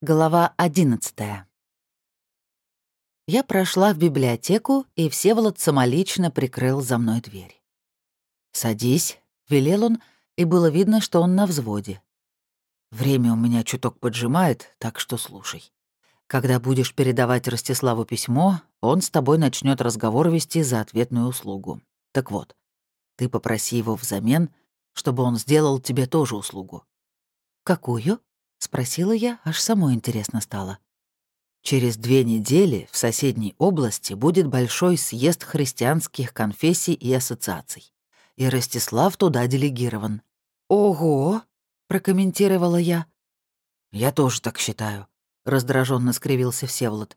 Глава одиннадцатая. Я прошла в библиотеку, и Всеволод самолично прикрыл за мной дверь. «Садись», — велел он, и было видно, что он на взводе. «Время у меня чуток поджимает, так что слушай. Когда будешь передавать Ростиславу письмо, он с тобой начнет разговор вести за ответную услугу. Так вот, ты попроси его взамен, чтобы он сделал тебе тоже услугу». «Какую?» — спросила я, аж самой интересно стало. Через две недели в соседней области будет большой съезд христианских конфессий и ассоциаций. И Ростислав туда делегирован. «Ого!» — прокомментировала я. «Я тоже так считаю», — раздраженно скривился Всеволод.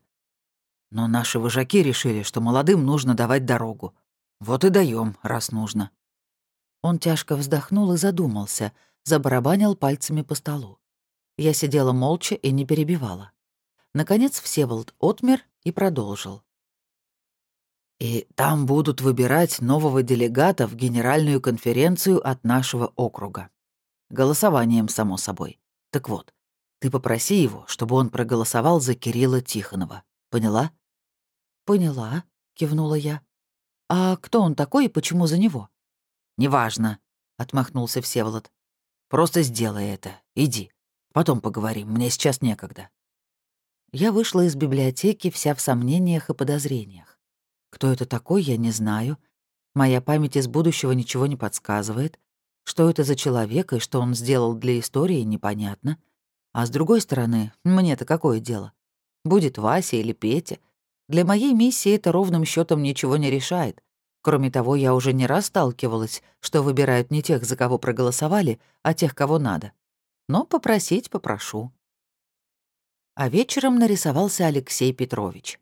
«Но наши вожаки решили, что молодым нужно давать дорогу. Вот и даем, раз нужно». Он тяжко вздохнул и задумался, забарабанил пальцами по столу. Я сидела молча и не перебивала. Наконец Всеволод отмер и продолжил. «И там будут выбирать нового делегата в генеральную конференцию от нашего округа. Голосованием, само собой. Так вот, ты попроси его, чтобы он проголосовал за Кирилла Тихонова. Поняла?» «Поняла», — кивнула я. «А кто он такой и почему за него?» «Неважно», — отмахнулся Всеволод. «Просто сделай это. Иди. Потом поговорим, мне сейчас некогда». Я вышла из библиотеки вся в сомнениях и подозрениях. Кто это такой, я не знаю. Моя память из будущего ничего не подсказывает. Что это за человек и что он сделал для истории, непонятно. А с другой стороны, мне-то какое дело? Будет Вася или Петя? Для моей миссии это ровным счетом ничего не решает. Кроме того, я уже не раз сталкивалась, что выбирают не тех, за кого проголосовали, а тех, кого надо но попросить попрошу. А вечером нарисовался Алексей Петрович.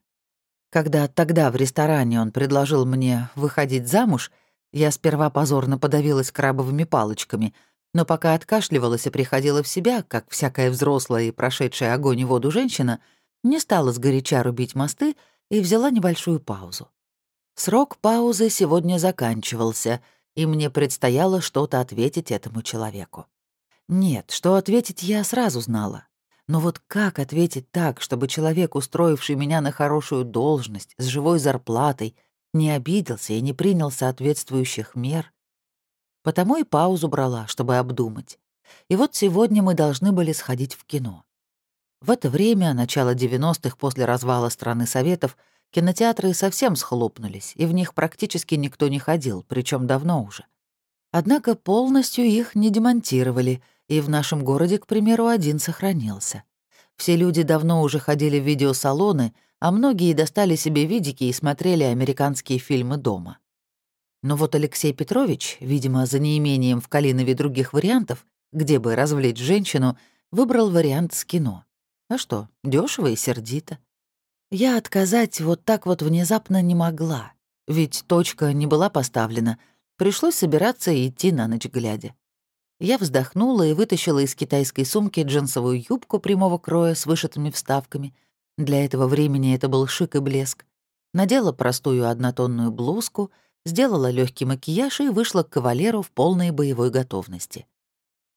Когда тогда в ресторане он предложил мне выходить замуж, я сперва позорно подавилась крабовыми палочками, но пока откашливалась и приходила в себя, как всякая взрослая и прошедшая огонь и воду женщина, не стала сгоряча рубить мосты и взяла небольшую паузу. Срок паузы сегодня заканчивался, и мне предстояло что-то ответить этому человеку. Нет, что ответить я сразу знала. Но вот как ответить так, чтобы человек, устроивший меня на хорошую должность, с живой зарплатой, не обиделся и не принял соответствующих мер? Потому и паузу брала, чтобы обдумать. И вот сегодня мы должны были сходить в кино. В это время, начало 90-х после развала страны Советов, кинотеатры совсем схлопнулись, и в них практически никто не ходил, причем давно уже. Однако полностью их не демонтировали — и в нашем городе, к примеру, один сохранился. Все люди давно уже ходили в видеосалоны, а многие достали себе видики и смотрели американские фильмы дома. Но вот Алексей Петрович, видимо, за неимением в Калинове других вариантов, где бы развлечь женщину, выбрал вариант с кино. А что, дешево и сердито. Я отказать вот так вот внезапно не могла, ведь точка не была поставлена, пришлось собираться и идти на ночь глядя. Я вздохнула и вытащила из китайской сумки джинсовую юбку прямого кроя с вышитыми вставками. Для этого времени это был шик и блеск. Надела простую однотонную блузку, сделала легкий макияж и вышла к кавалеру в полной боевой готовности.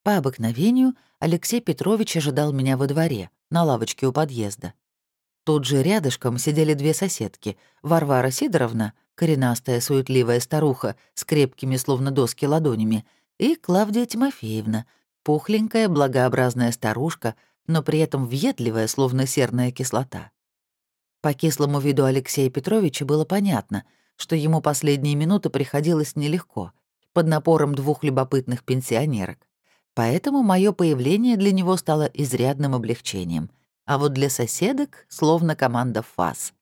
По обыкновению Алексей Петрович ожидал меня во дворе, на лавочке у подъезда. Тут же рядышком сидели две соседки — Варвара Сидоровна, коренастая суетливая старуха с крепкими, словно доски, ладонями — и Клавдия Тимофеевна, пухленькая, благообразная старушка, но при этом въедливая, словно серная кислота. По кислому виду Алексея Петровича было понятно, что ему последние минуты приходилось нелегко, под напором двух любопытных пенсионерок. Поэтому мое появление для него стало изрядным облегчением, а вот для соседок словно команда ФАС.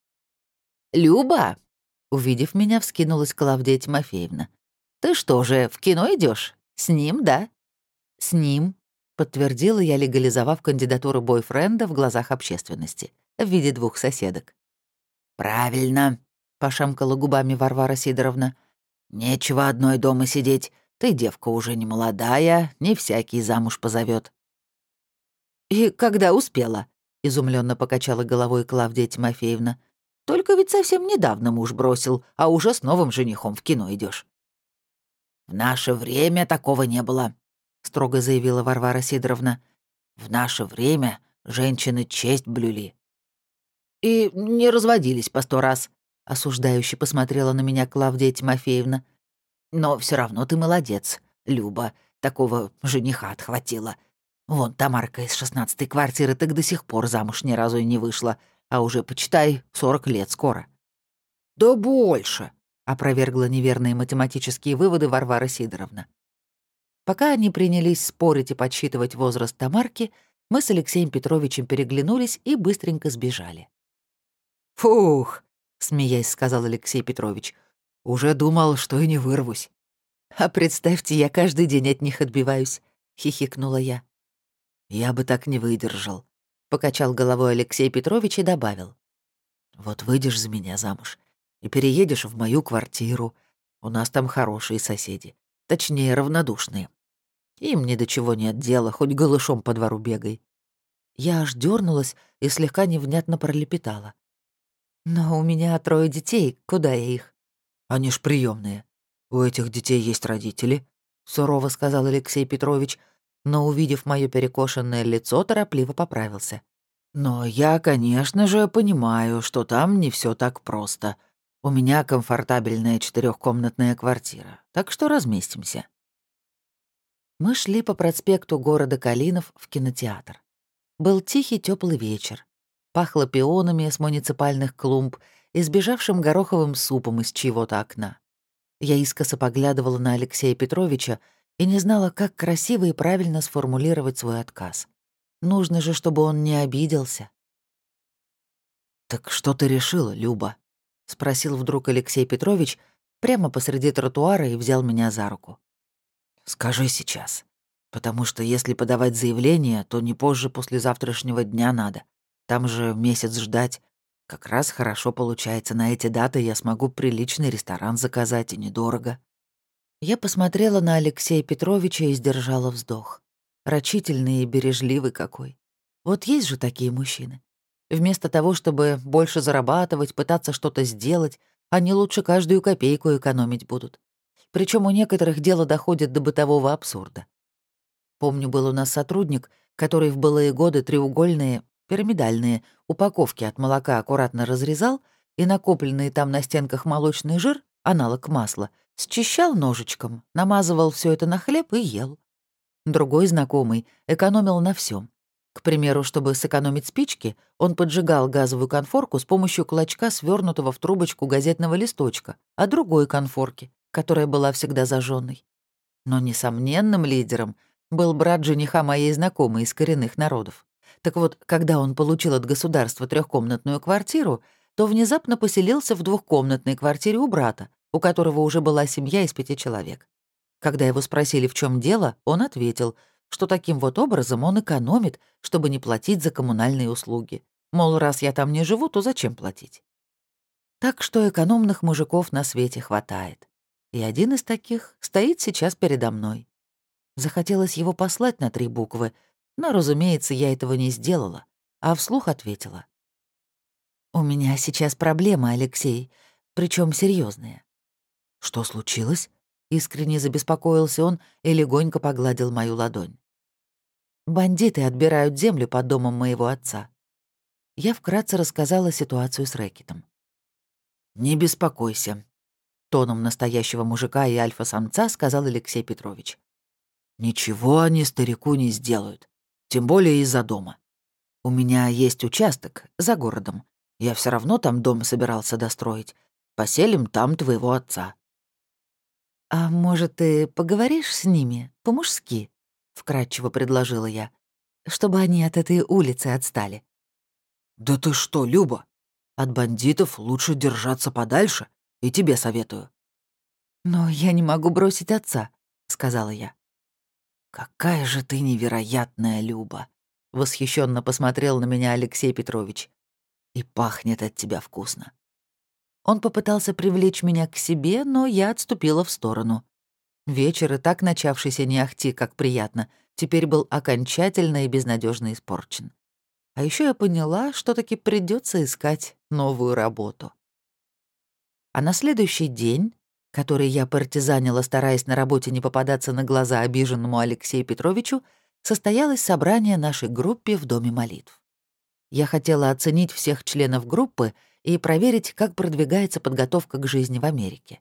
«Люба!» — увидев меня, вскинулась Клавдия Тимофеевна. «Ты что же, в кино идешь? «С ним, да?» «С ним», — подтвердила я, легализовав кандидатуру бойфренда в глазах общественности в виде двух соседок. «Правильно», — пошамкала губами Варвара Сидоровна. «Нечего одной дома сидеть. Ты девка уже не молодая, не всякий замуж позовет. «И когда успела?» — изумленно покачала головой Клавдия Тимофеевна. «Только ведь совсем недавно муж бросил, а уже с новым женихом в кино идешь. «В наше время такого не было», — строго заявила Варвара Сидоровна. «В наше время женщины честь блюли. И не разводились по сто раз, осуждающе посмотрела на меня Клавдия Тимофеевна. Но все равно ты молодец, Люба, такого жениха отхватила. Вон Тамарка из шестнадцатой квартиры так до сих пор замуж ни разу и не вышла, а уже, почитай, сорок лет скоро. «Да больше», — опровергла неверные математические выводы Варвара Сидоровна. Пока они принялись спорить и подсчитывать возраст Тамарки, мы с Алексеем Петровичем переглянулись и быстренько сбежали. «Фух», — смеясь сказал Алексей Петрович, — «уже думал, что и не вырвусь». «А представьте, я каждый день от них отбиваюсь», — хихикнула я. «Я бы так не выдержал», — покачал головой Алексей Петрович и добавил. «Вот выйдешь за меня замуж и переедешь в мою квартиру. У нас там хорошие соседи, точнее, равнодушные. Им ни до чего нет дела, хоть голышом по двору бегай». Я аж дернулась и слегка невнятно пролепетала. «Но у меня трое детей, куда я их?» «Они ж приемные. У этих детей есть родители», — сурово сказал Алексей Петрович, но, увидев мое перекошенное лицо, торопливо поправился. «Но я, конечно же, понимаю, что там не все так просто. У меня комфортабельная четырехкомнатная квартира, так что разместимся». Мы шли по проспекту города Калинов в кинотеатр. Был тихий теплый вечер. Пахло пионами с муниципальных клумб и сбежавшим гороховым супом из чьего-то окна. Я искоса поглядывала на Алексея Петровича, и не знала, как красиво и правильно сформулировать свой отказ. Нужно же, чтобы он не обиделся. «Так что ты решила, Люба?» — спросил вдруг Алексей Петрович прямо посреди тротуара и взял меня за руку. «Скажи сейчас, потому что если подавать заявление, то не позже послезавтрашнего дня надо. Там же месяц ждать. Как раз хорошо получается, на эти даты я смогу приличный ресторан заказать и недорого». Я посмотрела на Алексея Петровича и сдержала вздох. Рачительный и бережливый какой. Вот есть же такие мужчины. Вместо того, чтобы больше зарабатывать, пытаться что-то сделать, они лучше каждую копейку экономить будут. Причем у некоторых дело доходит до бытового абсурда. Помню, был у нас сотрудник, который в былые годы треугольные, пирамидальные упаковки от молока аккуратно разрезал и накопленный там на стенках молочный жир, аналог масла, Счищал ножичком, намазывал все это на хлеб и ел. Другой знакомый экономил на всем. К примеру, чтобы сэкономить спички, он поджигал газовую конфорку с помощью клочка, свернутого в трубочку газетного листочка, а другой конфорки, которая была всегда зажженной. Но несомненным лидером был брат жениха моей знакомой из коренных народов. Так вот, когда он получил от государства трехкомнатную квартиру, то внезапно поселился в двухкомнатной квартире у брата, у которого уже была семья из пяти человек. Когда его спросили, в чем дело, он ответил, что таким вот образом он экономит, чтобы не платить за коммунальные услуги. Мол, раз я там не живу, то зачем платить? Так что экономных мужиков на свете хватает. И один из таких стоит сейчас передо мной. Захотелось его послать на три буквы, но, разумеется, я этого не сделала, а вслух ответила. «У меня сейчас проблема, Алексей, причем серьезная. «Что случилось?» — искренне забеспокоился он и легонько погладил мою ладонь. «Бандиты отбирают землю под домом моего отца». Я вкратце рассказала ситуацию с рэкетом. «Не беспокойся», — тоном настоящего мужика и альфа-самца сказал Алексей Петрович. «Ничего они старику не сделают, тем более из-за дома. У меня есть участок за городом. Я все равно там дом собирался достроить. Поселим там твоего отца. «А может, ты поговоришь с ними по-мужски?» — вкратчиво предложила я, «чтобы они от этой улицы отстали». «Да ты что, Люба? От бандитов лучше держаться подальше, и тебе советую». «Но я не могу бросить отца», — сказала я. «Какая же ты невероятная, Люба!» — восхищенно посмотрел на меня Алексей Петрович. «И пахнет от тебя вкусно. Он попытался привлечь меня к себе, но я отступила в сторону. Вечер, и так начавшийся не ахти, как приятно, теперь был окончательно и безнадежно испорчен. А еще я поняла, что таки придется искать новую работу. А на следующий день, который я партизанила, стараясь на работе не попадаться на глаза обиженному Алексею Петровичу, состоялось собрание нашей группе в Доме молитв. Я хотела оценить всех членов группы и проверить, как продвигается подготовка к жизни в Америке.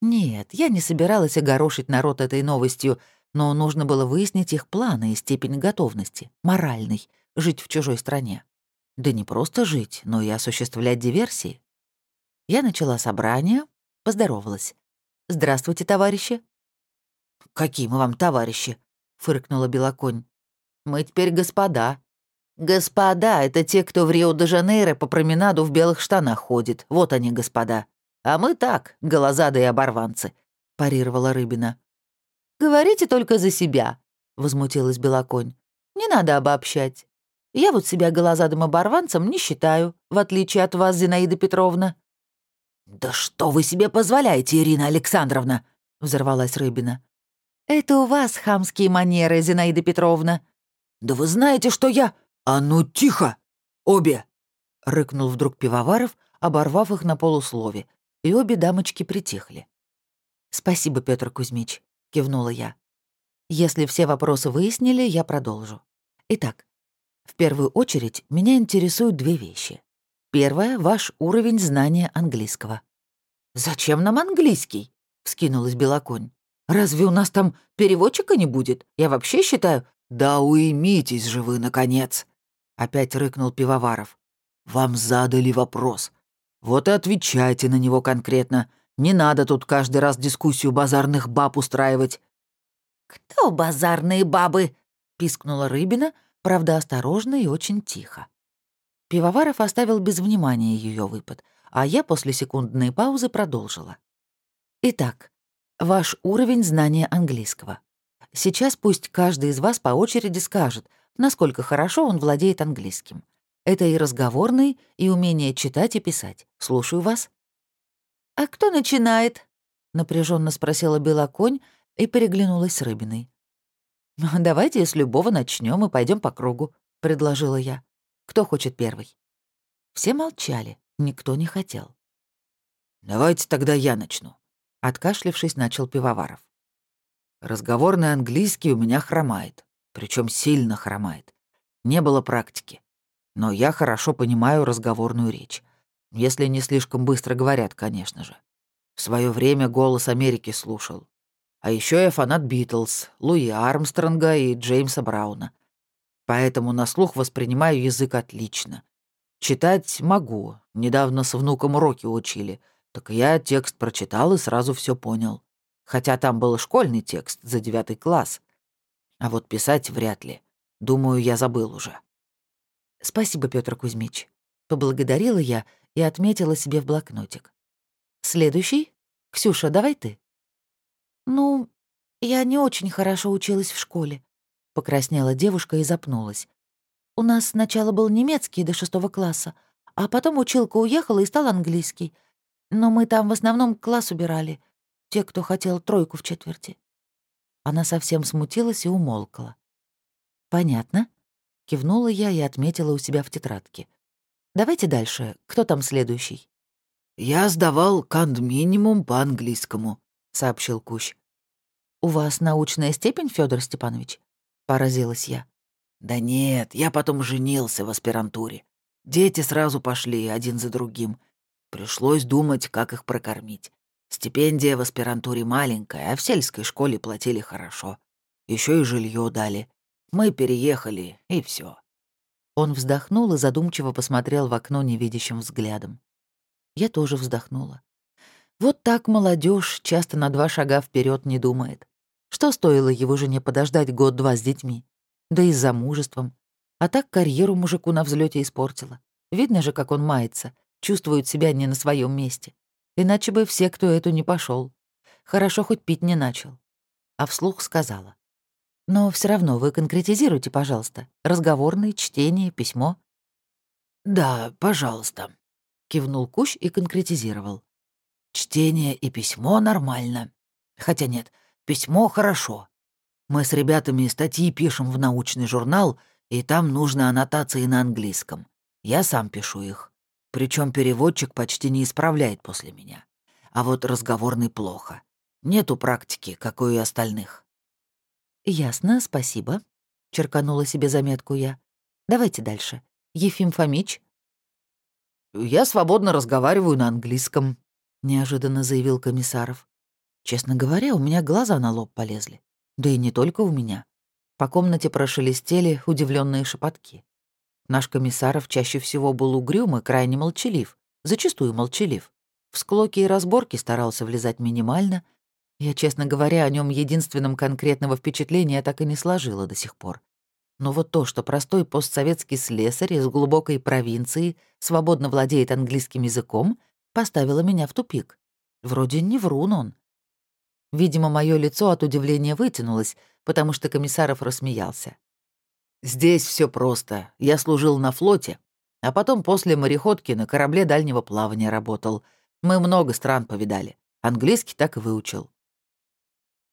Нет, я не собиралась огорошить народ этой новостью, но нужно было выяснить их планы и степень готовности, моральной, жить в чужой стране. Да не просто жить, но и осуществлять диверсии. Я начала собрание, поздоровалась. «Здравствуйте, товарищи». «Какие мы вам товарищи?» — фыркнула Белоконь. «Мы теперь господа». «Господа — это те, кто в Рио-де-Жанейро по променаду в белых штанах ходит. Вот они, господа. А мы так, голозадые оборванцы», — парировала Рыбина. «Говорите только за себя», — возмутилась Белоконь. «Не надо обобщать. Я вот себя голозадым оборванцем не считаю, в отличие от вас, Зинаида Петровна». «Да что вы себе позволяете, Ирина Александровна?» — взорвалась Рыбина. «Это у вас хамские манеры, Зинаида Петровна». «Да вы знаете, что я...» «А ну тихо! Обе!» — рыкнул вдруг Пивоваров, оборвав их на полуслове, и обе дамочки притихли. «Спасибо, Петр Кузьмич», — кивнула я. «Если все вопросы выяснили, я продолжу. Итак, в первую очередь меня интересуют две вещи. Первое — ваш уровень знания английского». «Зачем нам английский?» — вскинулась Белоконь. «Разве у нас там переводчика не будет? Я вообще считаю...» «Да уймитесь же вы, наконец!» — опять рыкнул Пивоваров. «Вам задали вопрос. Вот и отвечайте на него конкретно. Не надо тут каждый раз дискуссию базарных баб устраивать». «Кто базарные бабы?» — пискнула Рыбина, правда, осторожно и очень тихо. Пивоваров оставил без внимания ее выпад, а я после секундной паузы продолжила. Итак, ваш уровень знания английского. Сейчас пусть каждый из вас по очереди скажет, насколько хорошо он владеет английским. Это и разговорный, и умение читать и писать. Слушаю вас. «А кто начинает?» — напряженно спросила Белоконь и переглянулась с Рыбиной. «Давайте с любого начнем и пойдем по кругу», — предложила я. Кто хочет первый?» Все молчали, никто не хотел. «Давайте тогда я начну», — откашлившись, начал Пивоваров. «Разговорный английский у меня хромает, причем сильно хромает. Не было практики. Но я хорошо понимаю разговорную речь. Если не слишком быстро говорят, конечно же. В свое время «Голос Америки» слушал. А еще я фанат Битлз, Луи Армстронга и Джеймса Брауна поэтому на слух воспринимаю язык отлично. Читать могу, недавно с внуком уроки учили, так я текст прочитал и сразу все понял. Хотя там был школьный текст за девятый класс. А вот писать вряд ли. Думаю, я забыл уже. Спасибо, Петр Кузьмич. Поблагодарила я и отметила себе в блокнотик. Следующий? Ксюша, давай ты. Ну, я не очень хорошо училась в школе. Покраснела девушка и запнулась. «У нас сначала был немецкий до шестого класса, а потом училка уехала и стал английский. Но мы там в основном класс убирали. Те, кто хотел тройку в четверти». Она совсем смутилась и умолкла. «Понятно», — кивнула я и отметила у себя в тетрадке. «Давайте дальше. Кто там следующий?» «Я сдавал канд-минимум по английскому», — сообщил Кущ. «У вас научная степень, Федор Степанович?» поразилась я. «Да нет, я потом женился в аспирантуре. Дети сразу пошли один за другим. Пришлось думать, как их прокормить. Стипендия в аспирантуре маленькая, а в сельской школе платили хорошо. Еще и жилье дали. Мы переехали, и все. Он вздохнул и задумчиво посмотрел в окно невидящим взглядом. Я тоже вздохнула. Вот так молодежь часто на два шага вперед не думает. Что стоило его жене подождать год-два с детьми? Да и с замужеством. А так карьеру мужику на взлете испортила. Видно же, как он мается, чувствует себя не на своем месте. Иначе бы все, кто эту не пошел. Хорошо, хоть пить не начал. А вслух сказала. Но все равно вы конкретизируйте, пожалуйста. Разговорные, чтение, письмо. «Да, пожалуйста», — кивнул Кущ и конкретизировал. «Чтение и письмо нормально. Хотя нет, Письмо хорошо. Мы с ребятами статьи пишем в научный журнал, и там нужны аннотации на английском. Я сам пишу их. Причем переводчик почти не исправляет после меня. А вот разговорный плохо. Нету практики, как у и остальных. Ясно, спасибо. — черканула себе заметку я. «Давайте дальше. Ефим Фомич?» «Я свободно разговариваю на английском», — неожиданно заявил Комиссаров. Честно говоря, у меня глаза на лоб полезли. Да и не только у меня. По комнате прошелестели удивленные шепотки. Наш Комиссаров чаще всего был угрюм и крайне молчалив, зачастую молчалив. В склоки и разборки старался влезать минимально. Я, честно говоря, о нем единственным конкретного впечатления так и не сложила до сих пор. Но вот то, что простой постсоветский слесарь из глубокой провинции свободно владеет английским языком, поставило меня в тупик. Вроде не врун он. Видимо, мое лицо от удивления вытянулось, потому что Комиссаров рассмеялся. «Здесь все просто. Я служил на флоте, а потом после мореходки на корабле дальнего плавания работал. Мы много стран повидали. Английский так и выучил».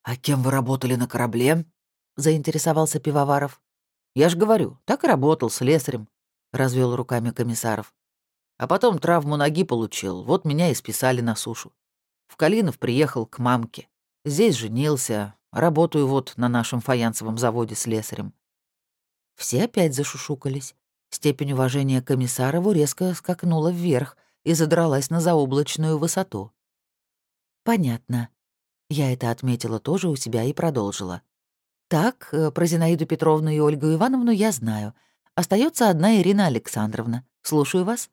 «А кем вы работали на корабле?» — заинтересовался Пивоваров. Я ж говорю, так и работал с слесарем, развел руками комиссаров. А потом травму ноги получил, вот меня и списали на сушу. В Калинов приехал к мамке. Здесь женился, работаю вот на нашем фаянсовом заводе с лесарем. Все опять зашушукались. Степень уважения комиссарову резко скакнула вверх и задралась на заоблачную высоту. «Понятно». Я это отметила тоже у себя и продолжила. Так, э, про Зинаиду Петровну и Ольгу Ивановну я знаю. Остается одна Ирина Александровна. Слушаю вас.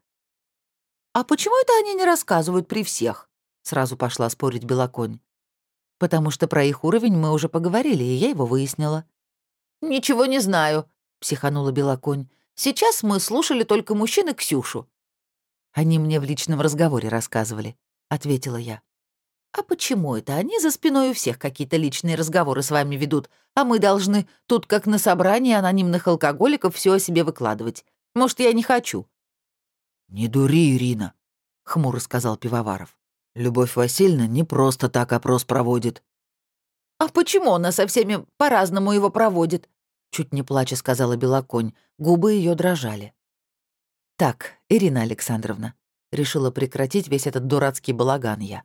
А почему это они не рассказывают при всех? Сразу пошла спорить Белоконь. Потому что про их уровень мы уже поговорили, и я его выяснила. Ничего не знаю, психанула Белоконь. Сейчас мы слушали только мужчин и Ксюшу. Они мне в личном разговоре рассказывали, ответила я. «А почему это они за спиной у всех какие-то личные разговоры с вами ведут, а мы должны тут, как на собрании анонимных алкоголиков, все о себе выкладывать? Может, я не хочу?» «Не дури, Ирина», — хмуро сказал Пивоваров. «Любовь Васильевна не просто так опрос проводит». «А почему она со всеми по-разному его проводит?» Чуть не плача сказала Белоконь, губы ее дрожали. «Так, Ирина Александровна», — решила прекратить весь этот дурацкий балаган я.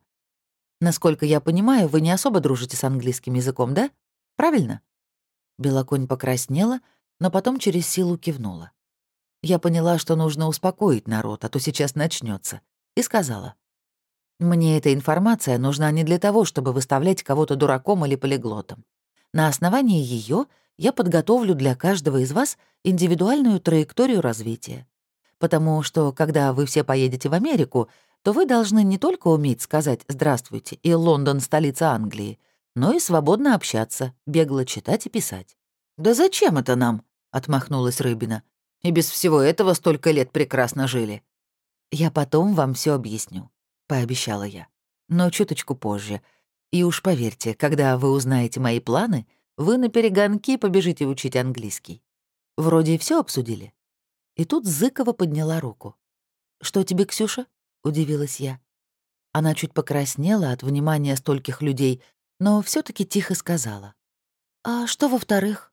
Насколько я понимаю, вы не особо дружите с английским языком, да? Правильно?» Белоконь покраснела, но потом через силу кивнула. Я поняла, что нужно успокоить народ, а то сейчас начнется, и сказала. «Мне эта информация нужна не для того, чтобы выставлять кого-то дураком или полиглотом. На основании ее я подготовлю для каждого из вас индивидуальную траекторию развития. Потому что, когда вы все поедете в Америку, то вы должны не только уметь сказать «здравствуйте» и «Лондон — столица Англии», но и свободно общаться, бегло читать и писать. «Да зачем это нам?» — отмахнулась Рыбина. «И без всего этого столько лет прекрасно жили». «Я потом вам все объясню», — пообещала я. «Но чуточку позже. И уж поверьте, когда вы узнаете мои планы, вы на перегонки побежите учить английский. Вроде все обсудили». И тут Зыкова подняла руку. «Что тебе, Ксюша?» — удивилась я. Она чуть покраснела от внимания стольких людей, но все таки тихо сказала. «А что во-вторых?»